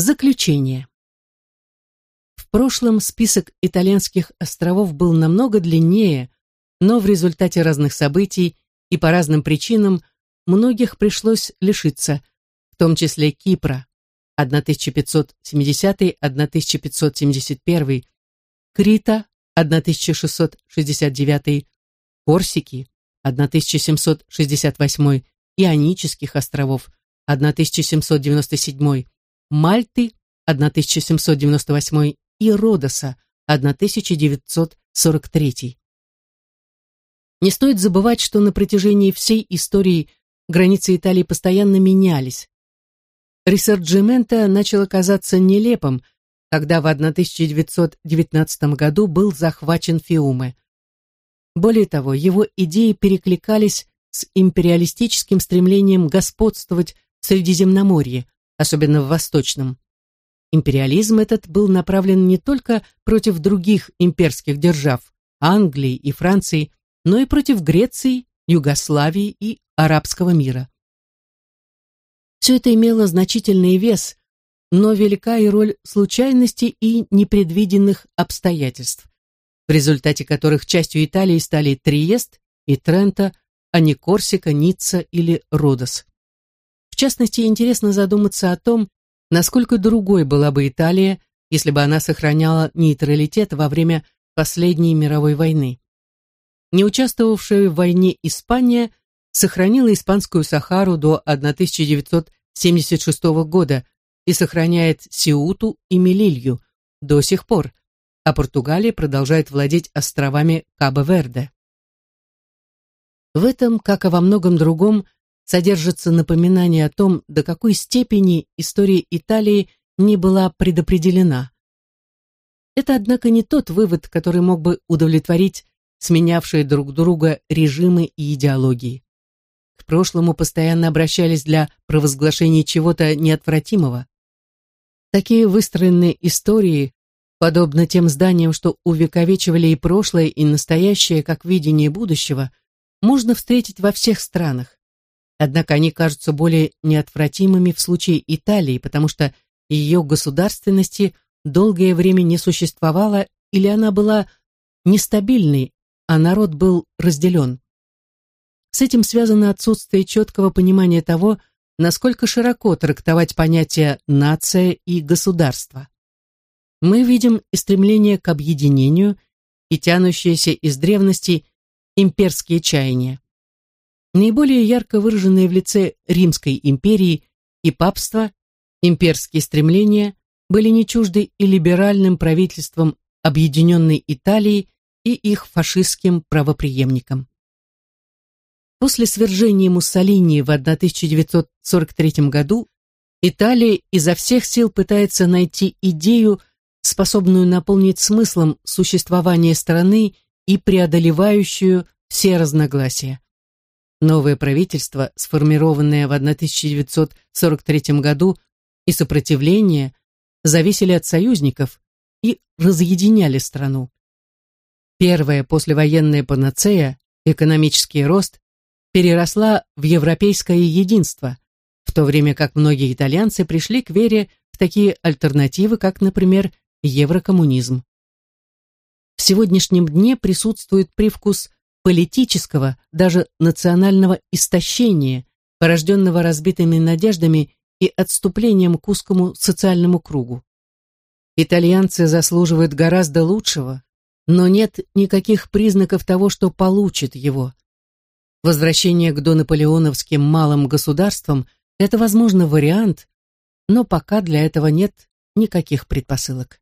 Заключение. В прошлом список итальянских островов был намного длиннее, но в результате разных событий и по разным причинам многих пришлось лишиться, в том числе Кипра 1570-1571, Крита 1669, Корсики 1768, Ионических островов 1797, Мальты 1798 и Родоса 1943. Не стоит забывать, что на протяжении всей истории границы Италии постоянно менялись. Ресорджимента начало казаться нелепым, когда в 1919 году был захвачен Фиуме. Более того, его идеи перекликались с империалистическим стремлением господствовать в Средиземноморье, особенно в Восточном. Империализм этот был направлен не только против других имперских держав, Англии и Франции, но и против Греции, Югославии и арабского мира. Все это имело значительный вес, но велика и роль случайностей и непредвиденных обстоятельств, в результате которых частью Италии стали Триест и Трента, а не Корсика, Ницца или Родос. Частности, интересно задуматься о том, насколько другой была бы Италия, если бы она сохраняла нейтралитет во время последней мировой войны. Не участвовавшая в войне Испания сохранила Испанскую Сахару до 1976 года и сохраняет Сиуту и Мелилью до сих пор, а Португалия продолжает владеть островами Кабо-Верде. В этом, как и во многом другом, содержится напоминание о том, до какой степени история Италии не была предопределена. Это, однако, не тот вывод, который мог бы удовлетворить сменявшие друг друга режимы и идеологии. К прошлому постоянно обращались для провозглашения чего-то неотвратимого. Такие выстроенные истории, подобно тем зданиям, что увековечивали и прошлое, и настоящее, как видение будущего, можно встретить во всех странах. Однако они кажутся более неотвратимыми в случае Италии, потому что ее государственности долгое время не существовало или она была нестабильной, а народ был разделен. С этим связано отсутствие четкого понимания того, насколько широко трактовать понятия «нация» и «государство». Мы видим и стремление к объединению, и тянущиеся из древности имперские чаяния наиболее ярко выраженные в лице Римской империи и папства, имперские стремления были не чужды и либеральным правительством Объединенной Италии и их фашистским правопреемникам. После свержения Муссолини в 1943 году Италия изо всех сил пытается найти идею, способную наполнить смыслом существование страны и преодолевающую все разногласия. Новое правительство, сформированное в 1943 году, и сопротивление зависели от союзников и разъединяли страну. Первая послевоенная панацея, экономический рост, переросла в европейское единство, в то время как многие итальянцы пришли к вере в такие альтернативы, как, например, еврокоммунизм. В сегодняшнем дне присутствует привкус политического, даже национального истощения, порожденного разбитыми надеждами и отступлением к узкому социальному кругу. Итальянцы заслуживают гораздо лучшего, но нет никаких признаков того, что получат его. Возвращение к донаполеоновским малым государствам – это, возможно, вариант, но пока для этого нет никаких предпосылок.